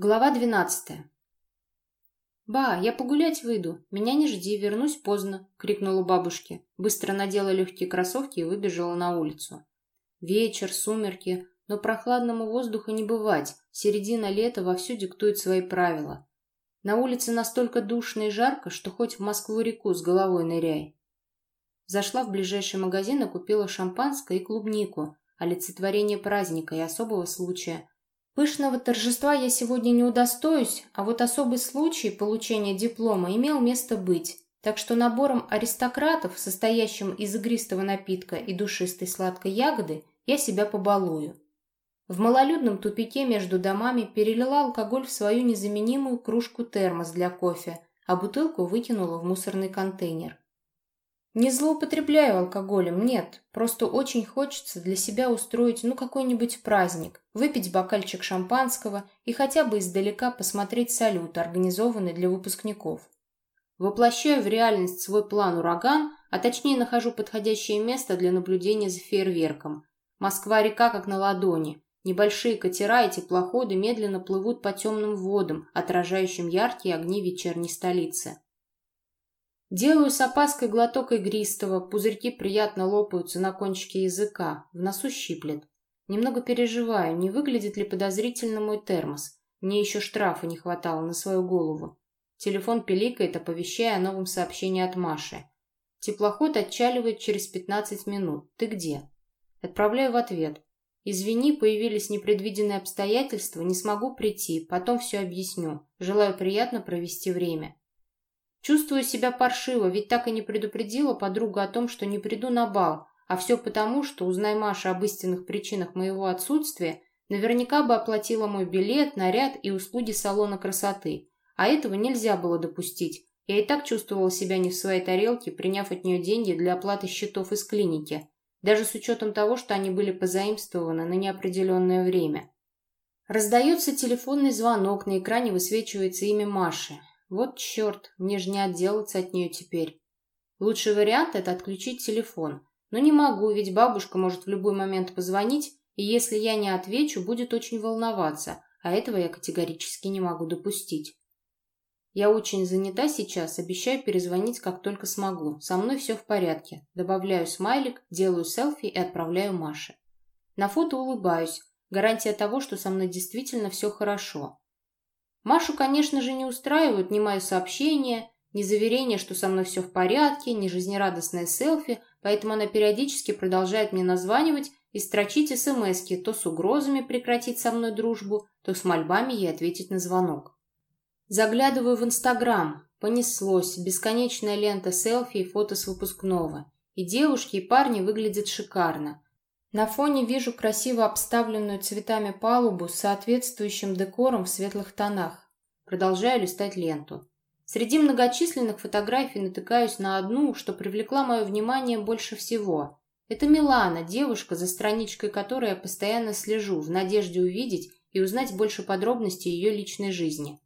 Глава двенадцатая. «Ба, я погулять выйду. Меня не жди, вернусь поздно», — крикнула бабушке. Быстро надела легкие кроссовки и выбежала на улицу. Вечер, сумерки, но прохладному воздуху не бывать. Середина лета вовсю диктует свои правила. На улице настолько душно и жарко, что хоть в Москву-реку с головой ныряй. Зашла в ближайший магазин и купила шампанское и клубнику, олицетворение праздника и особого случая — Пышного торжества я сегодня не удостоюсь, а вот особый случай получения диплома имел место быть. Так что набором аристократов, состоящим из игристого напитка и душистой сладкой ягоды, я себя побалую. В малолюдном тупике между домами перелила алкоголь в свою незаменимую кружку термос для кофе, а бутылку выкинула в мусорный контейнер. Не злоупотребляю алкоголем, нет. Просто очень хочется для себя устроить, ну, какой-нибудь праздник, выпить бокальчик шампанского и хотя бы издалека посмотреть салют, организованный для выпускников. Воплощаю в реальность свой план «Ураган», а точнее нахожу подходящее место для наблюдения за фейерверком. Москва-река как на ладони. Небольшие катера и теплоходы медленно плывут по темным водам, отражающим яркие огни вечерней столицы. Делаю с опаской глоток игристого, пузырьки приятно лопаются на кончике языка, в носу щиплет. Немного переживаю, не выглядит ли подозрительно мой термос. Мне еще штрафа не хватало на свою голову. Телефон пиликает, оповещая о новом сообщении от Маши. Теплоход отчаливает через 15 минут. Ты где? Отправляю в ответ. Извини, появились непредвиденные обстоятельства, не смогу прийти, потом все объясню. Желаю приятно провести время. Чувствую себя паршиво, ведь так и не предупредила подруга о том, что не приду на бал, а все потому, что, узнай Маша об истинных причинах моего отсутствия, наверняка бы оплатила мой билет, наряд и услуги салона красоты. А этого нельзя было допустить. Я и так чувствовала себя не в своей тарелке, приняв от нее деньги для оплаты счетов из клиники, даже с учетом того, что они были позаимствованы на неопределенное время. Раздается телефонный звонок, на экране высвечивается имя Маши. Вот черт, мне же не отделаться от нее теперь. Лучший вариант – это отключить телефон. Но не могу, ведь бабушка может в любой момент позвонить, и если я не отвечу, будет очень волноваться, а этого я категорически не могу допустить. Я очень занята сейчас, обещаю перезвонить, как только смогу. Со мной все в порядке. Добавляю смайлик, делаю селфи и отправляю Маше. На фото улыбаюсь. Гарантия того, что со мной действительно все хорошо. Машу, конечно же, не устраивают ни мои сообщения, ни заверение, что со мной все в порядке, ни жизнерадостное селфи, поэтому она периодически продолжает мне названивать и строчить смски то с угрозами прекратить со мной дружбу, то с мольбами ей ответить на звонок. Заглядываю в Инстаграм. Понеслось. Бесконечная лента селфи и фото с выпускного. И девушки, и парни выглядят шикарно. На фоне вижу красиво обставленную цветами палубу с соответствующим декором в светлых тонах. Продолжаю листать ленту. Среди многочисленных фотографий натыкаюсь на одну, что привлекла мое внимание больше всего. Это Милана, девушка, за страничкой которой я постоянно слежу, в надежде увидеть и узнать больше подробностей ее личной жизни.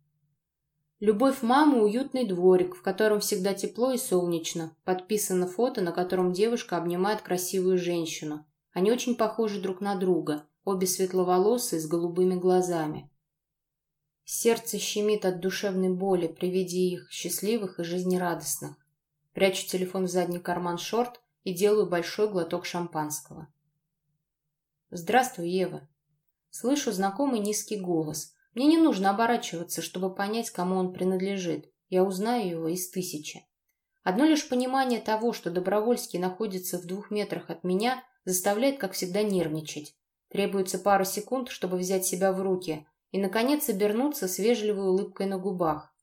Любовь мамы – уютный дворик, в котором всегда тепло и солнечно. Подписано фото, на котором девушка обнимает красивую женщину – они очень похожи друг на друга, обе светловолосые с голубыми глазами. Сердце щемит от душевной боли при виде их, счастливых и жизнерадостных. Прячу телефон в задний карман шорт и делаю большой глоток шампанского. «Здравствуй, Ева». Слышу знакомый низкий голос. Мне не нужно оборачиваться, чтобы понять, кому он принадлежит. Я узнаю его из тысячи. Одно лишь понимание того, что Добровольский находится в двух метрах от меня, заставляет, как всегда, нервничать. Требуется пара секунд, чтобы взять себя в руки и, наконец, обернуться с вежливой улыбкой на губах.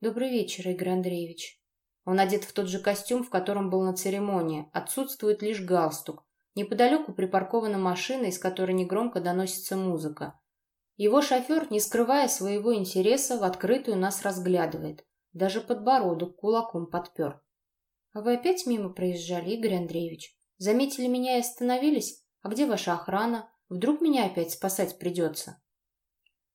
«Добрый вечер, Игорь Андреевич». Он одет в тот же костюм, в котором был на церемонии. Отсутствует лишь галстук. Неподалеку припаркована машина, из которой негромко доносится музыка. Его шофер, не скрывая своего интереса, в открытую нас разглядывает. Даже подбородок кулаком подпер. «А вы опять мимо проезжали, Игорь Андреевич?» Заметили меня и остановились? А где ваша охрана? Вдруг меня опять спасать придется?»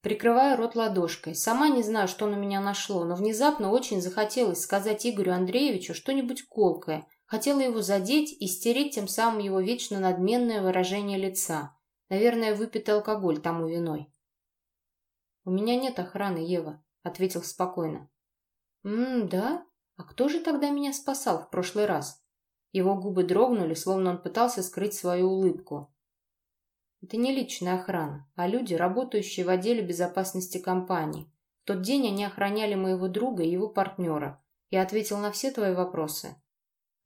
Прикрываю рот ладошкой. Сама не знаю, что на меня нашло, но внезапно очень захотелось сказать Игорю Андреевичу что-нибудь колкое. Хотела его задеть и стереть тем самым его вечно надменное выражение лица. Наверное, выпитый алкоголь тому виной. «У меня нет охраны, Ева», — ответил спокойно. «М, да? А кто же тогда меня спасал в прошлый раз?» Его губы дрогнули, словно он пытался скрыть свою улыбку. «Это не личная охрана, а люди, работающие в отделе безопасности компании. В тот день они охраняли моего друга и его партнера. Я ответил на все твои вопросы».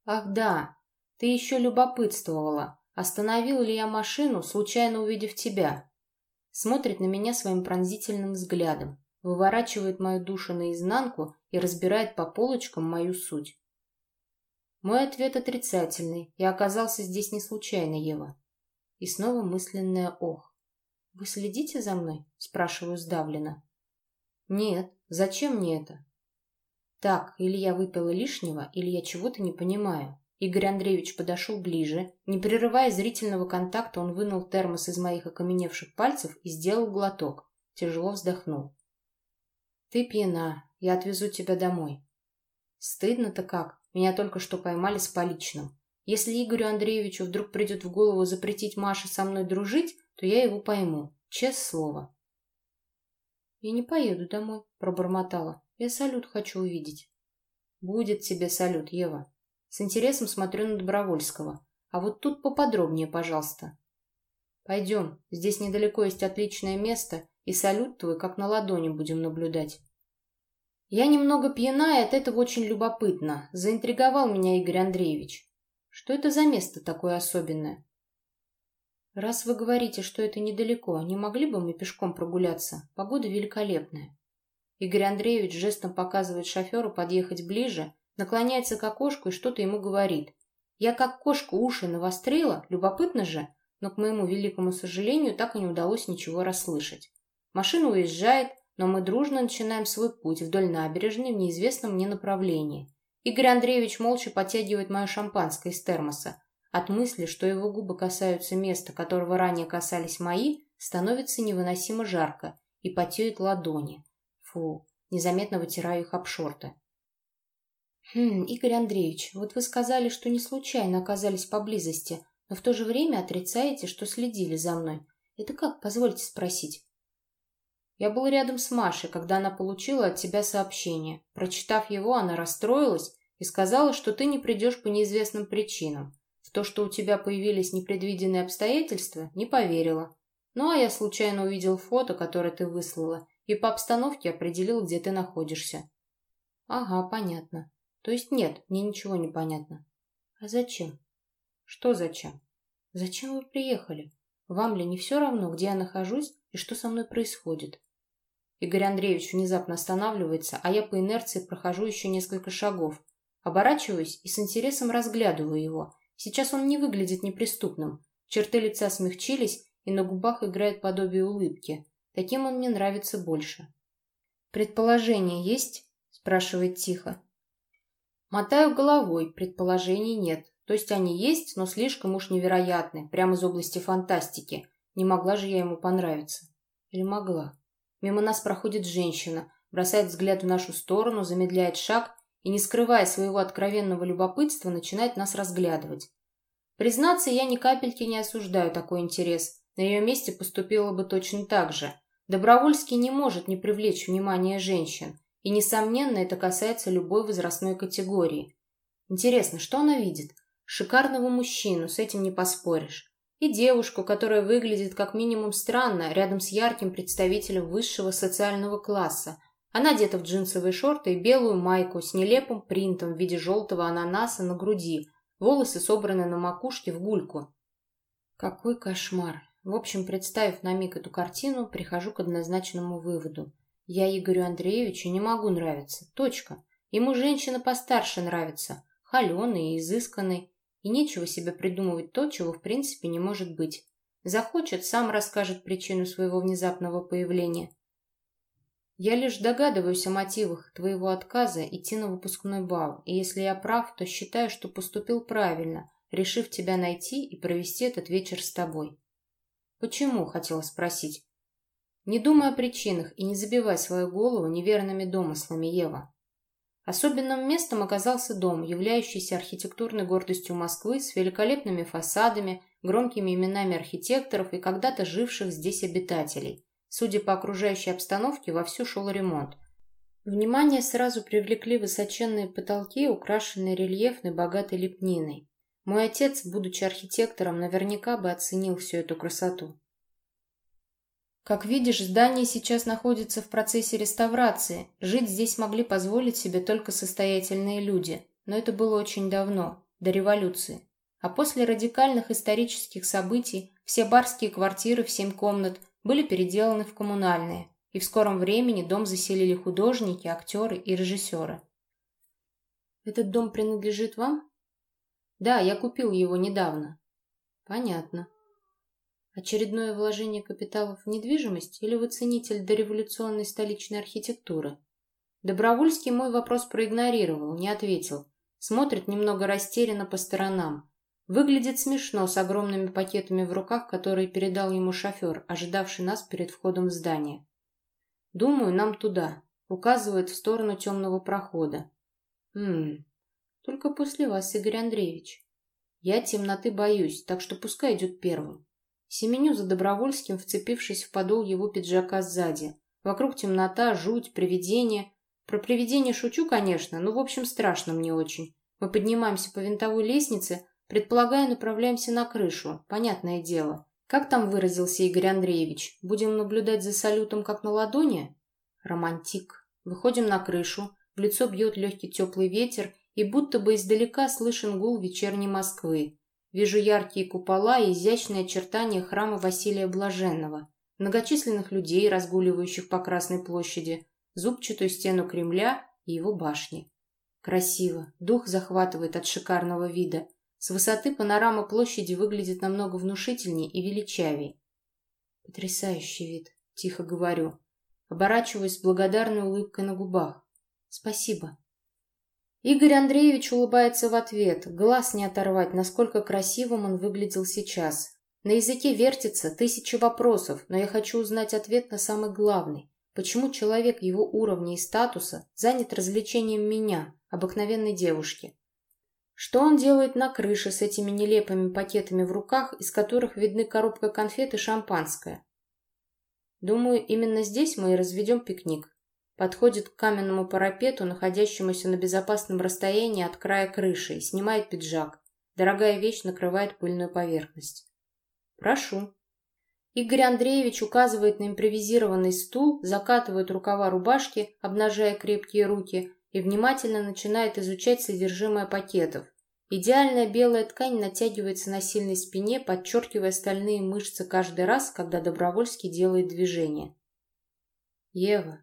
«Ах да, ты еще любопытствовала, остановил ли я машину, случайно увидев тебя?» Смотрит на меня своим пронзительным взглядом, выворачивает мою душу наизнанку и разбирает по полочкам мою суть. Мой ответ отрицательный. Я оказался здесь не случайно, Ева. И снова мысленное «ох». «Вы следите за мной?» – спрашиваю сдавленно. «Нет. Зачем мне это?» «Так, или я выпила лишнего, или я чего-то не понимаю». Игорь Андреевич подошел ближе. Не прерывая зрительного контакта, он вынул термос из моих окаменевших пальцев и сделал глоток. Тяжело вздохнул. «Ты пьяна. Я отвезу тебя домой». «Стыдно-то как. Меня только что поймали с поличным. Если Игорю Андреевичу вдруг придет в голову запретить Маше со мной дружить, то я его пойму. Честное слово». «Я не поеду домой», — пробормотала. «Я салют хочу увидеть». «Будет тебе салют, Ева». С интересом смотрю на Добровольского. «А вот тут поподробнее, пожалуйста». «Пойдем. Здесь недалеко есть отличное место, и салют твой как на ладони будем наблюдать». Я немного пьяна, и от этого очень любопытно. Заинтриговал меня Игорь Андреевич. Что это за место такое особенное? Раз вы говорите, что это недалеко, не могли бы мы пешком прогуляться? Погода великолепная. Игорь Андреевич жестом показывает шоферу подъехать ближе, наклоняется к окошку и что-то ему говорит. Я как кошка уши навострила, любопытно же, но, к моему великому сожалению, так и не удалось ничего расслышать. Машина уезжает, но мы дружно начинаем свой путь вдоль набережной в неизвестном мне направлении. Игорь Андреевич молча подтягивает мое шампанское из термоса. От мысли, что его губы касаются места, которого ранее касались мои, становится невыносимо жарко и потеют ладони. Фу, незаметно вытираю их об шорты. «Хм, Игорь Андреевич, вот вы сказали, что не случайно оказались поблизости, но в то же время отрицаете, что следили за мной. Это как, позвольте спросить?» Я был рядом с Машей, когда она получила от тебя сообщение. Прочитав его, она расстроилась и сказала, что ты не придешь по неизвестным причинам. В то, что у тебя появились непредвиденные обстоятельства, не поверила. Ну, а я случайно увидел фото, которое ты выслала, и по обстановке определил, где ты находишься. Ага, понятно. То есть нет, мне ничего не понятно. А зачем? Что зачем? Зачем вы приехали? Вам ли не все равно, где я нахожусь и что со мной происходит? Игорь Андреевич внезапно останавливается, а я по инерции прохожу еще несколько шагов. Оборачиваюсь и с интересом разглядываю его. Сейчас он не выглядит неприступным. Черты лица смягчились, и на губах играет подобие улыбки. Таким он мне нравится больше. «Предположение есть?» – спрашивает тихо. Мотаю головой, предположений нет. То есть они есть, но слишком уж невероятны, прямо из области фантастики. Не могла же я ему понравиться. Или могла? Мимо нас проходит женщина, бросает взгляд в нашу сторону, замедляет шаг и, не скрывая своего откровенного любопытства, начинает нас разглядывать. Признаться, я ни капельки не осуждаю такой интерес. На ее месте поступила бы точно так же. Добровольский не может не привлечь внимание женщин. И, несомненно, это касается любой возрастной категории. Интересно, что она видит? Шикарного мужчину, с этим не поспоришь и девушку, которая выглядит как минимум странно рядом с ярким представителем высшего социального класса. Она одета в джинсовые шорты и белую майку с нелепым принтом в виде желтого ананаса на груди, волосы собраны на макушке в гульку. Какой кошмар! В общем, представив на миг эту картину, прихожу к однозначному выводу. Я Игорю Андреевичу не могу нравиться. Точка. Ему женщина постарше нравится. Холеный и изысканный. И нечего себе придумывать то, чего в принципе не может быть. Захочет, сам расскажет причину своего внезапного появления. Я лишь догадываюсь о мотивах твоего отказа идти на выпускной бал, и если я прав, то считаю, что поступил правильно, решив тебя найти и провести этот вечер с тобой. Почему, хотела спросить. Не думай о причинах и не забивай свою голову неверными домыслами, Ева. Особенным местом оказался дом, являющийся архитектурной гордостью Москвы с великолепными фасадами, громкими именами архитекторов и когда-то живших здесь обитателей. Судя по окружающей обстановке, вовсю шел ремонт. Внимание сразу привлекли высоченные потолки, украшенные рельефной богатой лепниной. Мой отец, будучи архитектором, наверняка бы оценил всю эту красоту. Как видишь, здание сейчас находится в процессе реставрации. Жить здесь могли позволить себе только состоятельные люди. Но это было очень давно, до революции. А после радикальных исторических событий все барские квартиры в семь комнат были переделаны в коммунальные и в скором времени дом заселили художники, актеры и режиссеры. «Этот дом принадлежит вам?» «Да, я купил его недавно». «Понятно. Очередное вложение капиталов в недвижимость или вы ценитель дореволюционной столичной архитектуры?» Добровольский мой вопрос проигнорировал, не ответил. Смотрит немного растерянно по сторонам. Выглядит смешно с огромными пакетами в руках, которые передал ему шофер, ожидавший нас перед входом в здание. Думаю, нам туда. Указывает в сторону темного прохода. Хм, только после вас, Игорь Андреевич. Я темноты боюсь, так что пускай идет первым. Семеню за Добровольским, вцепившись в подол его пиджака сзади. Вокруг темнота, жуть, привидение. Про привидение шучу, конечно, но в общем страшно мне очень. Мы поднимаемся по винтовой лестнице, предполагая, направляемся на крышу, понятное дело. Как там выразился Игорь Андреевич? Будем наблюдать за салютом, как на ладони? Романтик. Выходим на крышу, в лицо бьет легкий теплый ветер, и будто бы издалека слышен гул вечерней Москвы. Вижу яркие купола и изящные очертания храма Василия Блаженного, многочисленных людей, разгуливающих по Красной площади, зубчатую стену Кремля и его башни. Красиво, дух захватывает от шикарного вида. С высоты панорама площади выглядит намного внушительнее и величавее. Потрясающий вид, тихо говорю. Оборачиваюсь с благодарной улыбкой на губах. Спасибо. Игорь Андреевич улыбается в ответ, глаз не оторвать, насколько красивым он выглядел сейчас. На языке вертится тысячи вопросов, но я хочу узнать ответ на самый главный. Почему человек его уровня и статуса занят развлечением меня, обыкновенной девушки? Что он делает на крыше с этими нелепыми пакетами в руках, из которых видны коробка конфет и шампанское? Думаю, именно здесь мы и разведем пикник. Подходит к каменному парапету, находящемуся на безопасном расстоянии от края крыши, и снимает пиджак. Дорогая вещь накрывает пыльную поверхность. «Прошу». Игорь Андреевич указывает на импровизированный стул, закатывает рукава рубашки, обнажая крепкие руки, и внимательно начинает изучать содержимое пакетов. Идеальная белая ткань натягивается на сильной спине, подчеркивая стальные мышцы каждый раз, когда Добровольский делает движение. «Ева».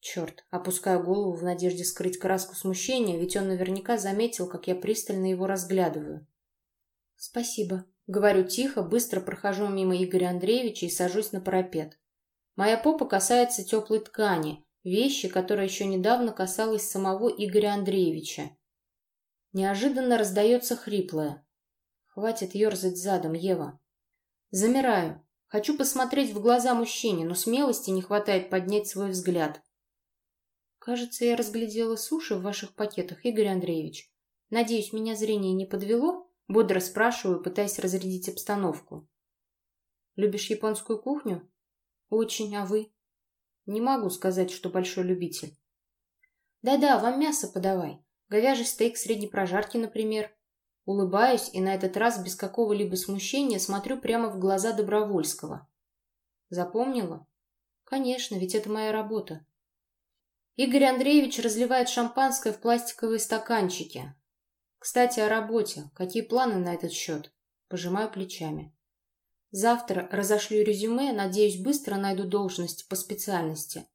Черт, опускаю голову в надежде скрыть краску смущения, ведь он наверняка заметил, как я пристально его разглядываю. «Спасибо», — говорю тихо, быстро прохожу мимо Игоря Андреевича и сажусь на парапет. Моя попа касается теплой ткани, вещи, которая еще недавно касалась самого Игоря Андреевича. Неожиданно раздается хриплое. Хватит ерзать задом, Ева. Замираю. Хочу посмотреть в глаза мужчине, но смелости не хватает поднять свой взгляд. Кажется, я разглядела суши в ваших пакетах, Игорь Андреевич. Надеюсь, меня зрение не подвело? Бодро спрашиваю, пытаясь разрядить обстановку. Любишь японскую кухню? Очень, а вы? Не могу сказать, что большой любитель. Да-да, вам мясо подавай. Говяжий стейк средней прожарки, например. Улыбаюсь и на этот раз без какого-либо смущения смотрю прямо в глаза Добровольского. Запомнила? Конечно, ведь это моя работа. Игорь Андреевич разливает шампанское в пластиковые стаканчики. Кстати, о работе. Какие планы на этот счет? Пожимаю плечами. Завтра разошлю резюме, надеюсь, быстро найду должность по специальности.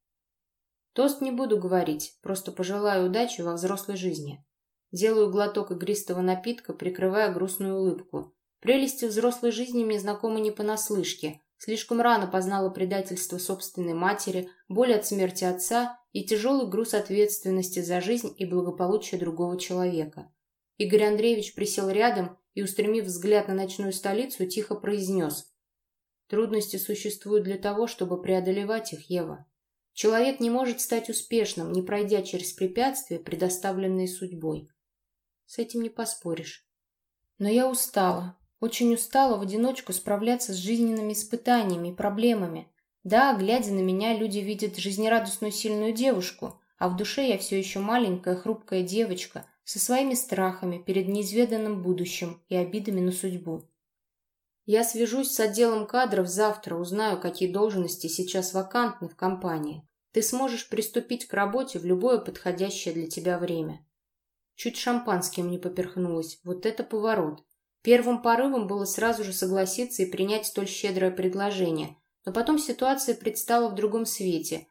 Тост не буду говорить, просто пожелаю удачи во взрослой жизни. Делаю глоток игристого напитка, прикрывая грустную улыбку. Прелести взрослой жизни мне знакомы не понаслышке. Слишком рано познала предательство собственной матери, боль от смерти отца и тяжелый груз ответственности за жизнь и благополучие другого человека. Игорь Андреевич присел рядом и, устремив взгляд на ночную столицу, тихо произнес. «Трудности существуют для того, чтобы преодолевать их, Ева. Человек не может стать успешным, не пройдя через препятствия, предоставленные судьбой. С этим не поспоришь. Но я устала, очень устала в одиночку справляться с жизненными испытаниями и проблемами. Да, глядя на меня, люди видят жизнерадостную сильную девушку, а в душе я все еще маленькая хрупкая девочка со своими страхами перед неизведанным будущим и обидами на судьбу. Я свяжусь с отделом кадров завтра, узнаю, какие должности сейчас вакантны в компании. Ты сможешь приступить к работе в любое подходящее для тебя время. Чуть шампанским не поперхнулась. Вот это поворот. Первым порывом было сразу же согласиться и принять столь щедрое предложение, но потом ситуация предстала в другом свете.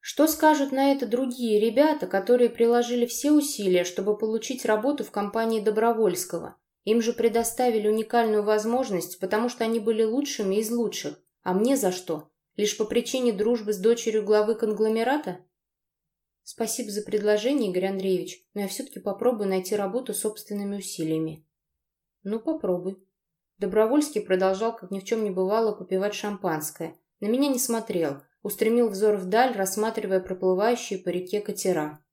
Что скажут на это другие ребята, которые приложили все усилия, чтобы получить работу в компании Добровольского? Им же предоставили уникальную возможность, потому что они были лучшими из лучших. А мне за что? Лишь по причине дружбы с дочерью главы конгломерата? Спасибо за предложение, Игорь Андреевич, но я все-таки попробую найти работу собственными усилиями. Ну, попробуй. Добровольский продолжал, как ни в чем не бывало, попивать шампанское. На меня не смотрел, устремил взор вдаль, рассматривая проплывающие по реке катера.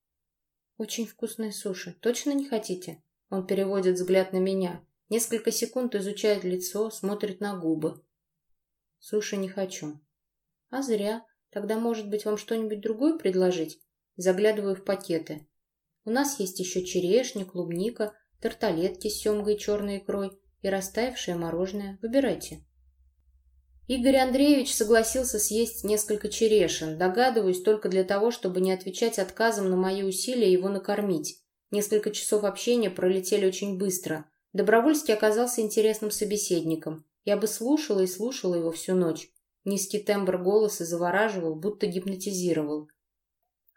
«Очень вкусные суши. Точно не хотите?» Он переводит взгляд на меня. Несколько секунд изучает лицо, смотрит на губы. Суши не хочу. А зря. Тогда, может быть, вам что-нибудь другое предложить? Заглядываю в пакеты. У нас есть еще черешня, клубника, тарталетки с семгой и черной икрой и растаявшее мороженое. Выбирайте. Игорь Андреевич согласился съесть несколько черешин, догадываюсь, только для того, чтобы не отвечать отказом на мои усилия его накормить. Несколько часов общения пролетели очень быстро. Добровольский оказался интересным собеседником. Я бы слушала и слушала его всю ночь. Низкий тембр голоса завораживал, будто гипнотизировал.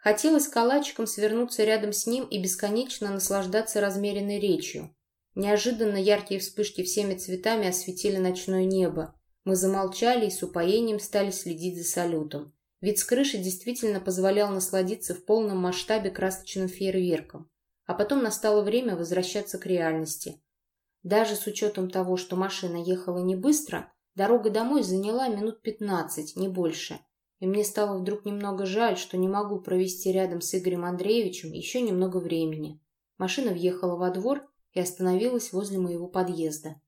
Хотелось калачиком свернуться рядом с ним и бесконечно наслаждаться размеренной речью. Неожиданно яркие вспышки всеми цветами осветили ночное небо. Мы замолчали и с упоением стали следить за салютом. Вид с крыши действительно позволял насладиться в полном масштабе красочным фейерверком. А потом настало время возвращаться к реальности. Даже с учетом того, что машина ехала не быстро, дорога домой заняла минут пятнадцать, не больше. И мне стало вдруг немного жаль, что не могу провести рядом с Игорем Андреевичем еще немного времени. Машина въехала во двор и остановилась возле моего подъезда.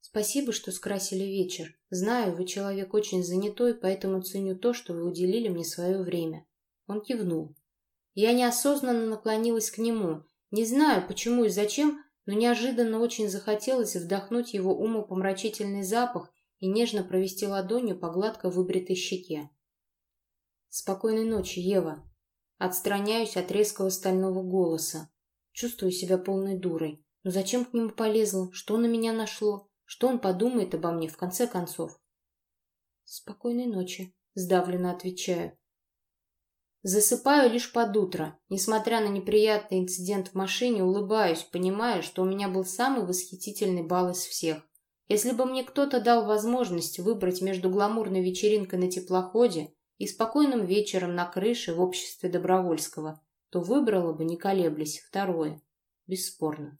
Спасибо, что скрасили вечер. Знаю, вы человек очень занятой, поэтому ценю то, что вы уделили мне свое время. Он кивнул. Я неосознанно наклонилась к нему не знаю, почему и зачем, но неожиданно очень захотелось вдохнуть его умопомрачительный запах и нежно провести ладонью по гладко выбритой щеке. «Спокойной ночи, Ева!» Отстраняюсь от резкого стального голоса. Чувствую себя полной дурой. Но зачем к нему полезла? Что на меня нашло? Что он подумает обо мне в конце концов? «Спокойной ночи», — сдавленно отвечаю. Засыпаю лишь под утро. Несмотря на неприятный инцидент в машине, улыбаюсь, понимая, что у меня был самый восхитительный бал из всех. Если бы мне кто-то дал возможность выбрать между гламурной вечеринкой на теплоходе и спокойным вечером на крыше в обществе Добровольского, то выбрала бы, не колеблясь, второе. Бесспорно.